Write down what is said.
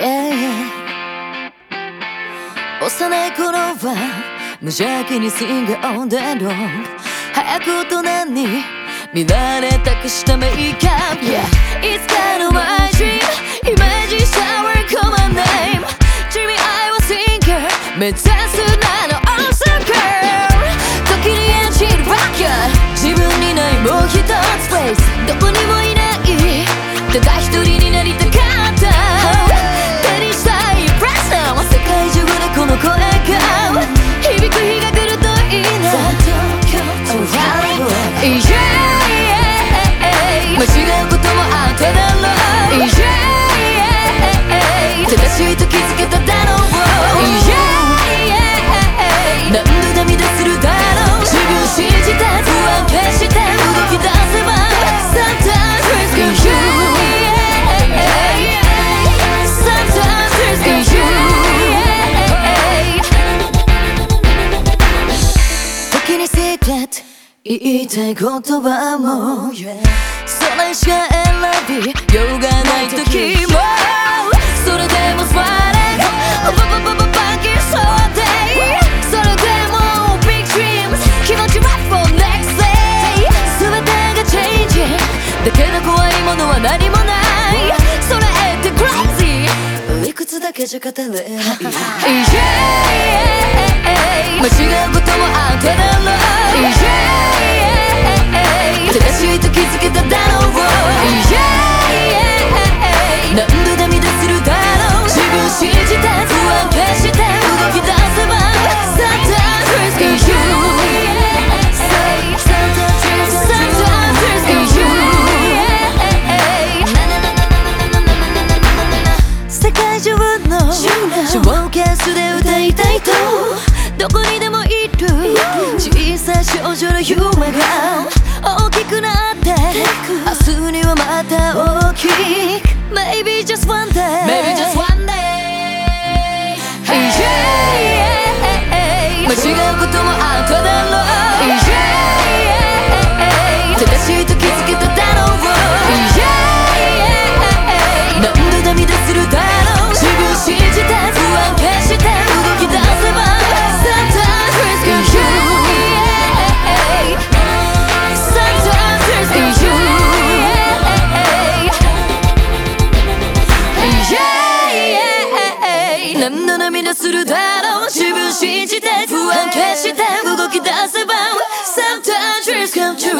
yeah 幼い頃は無邪気に素顔での早く大人に見られたくしたメイクアップ Yeah It's kind of my dream イメージした work on my name 君 I was thinker 目指すなの awesome girl 時に演じるバカ自分にないもう一つ。Place どこにもいない。ただ一人になりたか言いたい言葉もそれしか選びようがない時も。それでも Smiling バババババキそうでそれでも Big dreams 気持ち right for next day 全てが changing だけど怖いものは何もない。それって crazy 理屈だけじゃ語れ。な い Yeah 間違うこともあっただろう世界中のショーケースで歌いたいとどこにでもいる小さい少女の夢が大きくなって明日にはまた大きく Maybe just one day Maybe just one day yeah, 間違うこと何の涙するだろう自分信じて不安消して動き出せば。Sometimes dreams come true